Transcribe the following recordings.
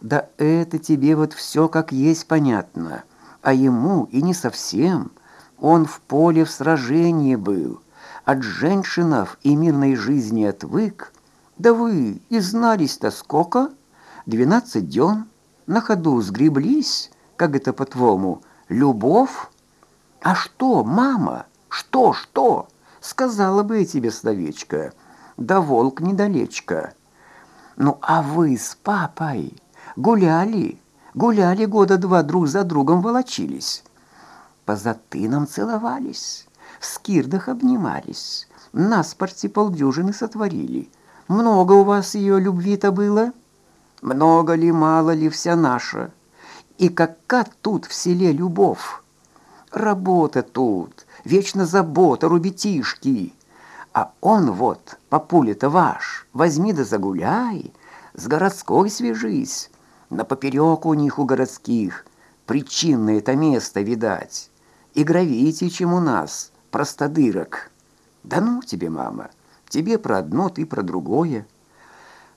Да это тебе вот все как есть понятно, а ему и не совсем. Он в поле в сражении был, от женщинов и мирной жизни отвык. Да вы и знались-то сколько? Двенадцать дён, на ходу сгреблись, как это по-твоему, любовь? А что, мама, что, что? Сказала бы я тебе словечко, да волк недалечко. Ну, а вы с папой гуляли, гуляли года два друг за другом волочились. По затынам целовались, в скирдах обнимались, на спорте полдюжины сотворили. Много у вас ее любви-то было? Много ли, мало ли, вся наша? И какая тут в селе любовь? Работа тут, вечно забота, рубятишки. А он вот, папуля-то ваш, возьми да загуляй, с городской свяжись. На поперек у них у городских причинное это место видать. И гравите, чем у нас, простодырок. Да ну тебе, мама, тебе про одно, ты про другое.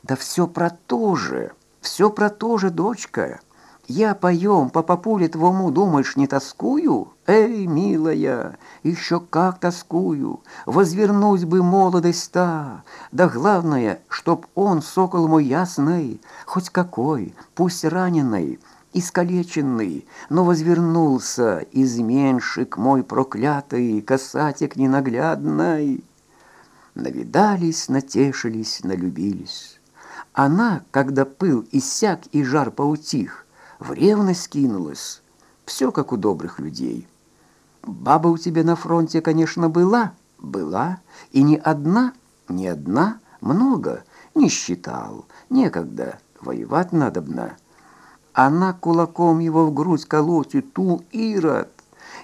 Да все про то же, все про то же, дочка. Я поем по папуле твому, думаешь, не тоскую? Эй, милая, еще как тоскую. Возвернуть бы молодость та. Да главное, чтоб он, сокол мой ясный, хоть какой, пусть раненый, искалеченный, но возвернулся изменщик мой проклятый, касатик ненаглядный. Навидались, натешились, налюбились. Она, когда пыл иссяк и жар поутих, в ревность кинулась. Все как у добрых людей. Баба у тебя на фронте, конечно, была, была, и не одна, не одна, много, не считал, некогда, воевать надобно. Она кулаком его в грудь колотит, ту Ирод.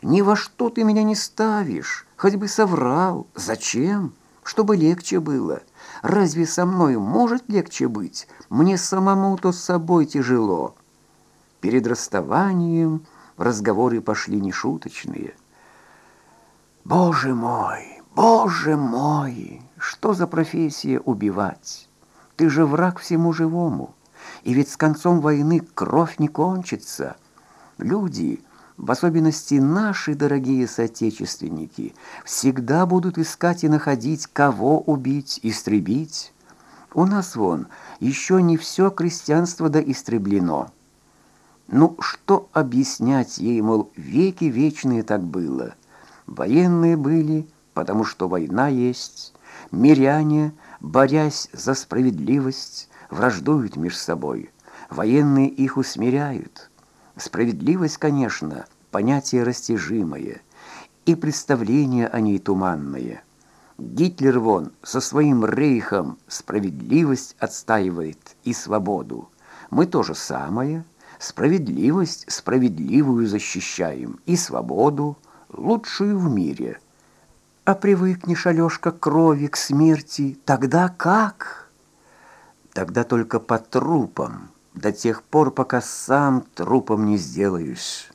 Ни во что ты меня не ставишь, хоть бы соврал. Зачем? Чтобы легче было. Разве со мной может легче быть? Мне самому-то с собой тяжело». Перед расставанием разговоры пошли нешуточные. «Боже мой, боже мой, что за профессия убивать? Ты же враг всему живому, и ведь с концом войны кровь не кончится. Люди, в особенности наши дорогие соотечественники, всегда будут искать и находить, кого убить, истребить. У нас вон еще не все крестьянство да истреблено». Ну, что объяснять ей, мол, веки вечные так было. Военные были, потому что война есть. Миряне, борясь за справедливость, враждуют между собой. Военные их усмиряют. Справедливость, конечно, понятие растяжимое, и представление о ней туманное. Гитлер вон со своим рейхом справедливость отстаивает и свободу. Мы то же самое – Справедливость справедливую защищаем и свободу, лучшую в мире. А привыкнешь, Алешка, к крови, к смерти, тогда как? Тогда только по трупам, до тех пор, пока сам трупом не сделаешь».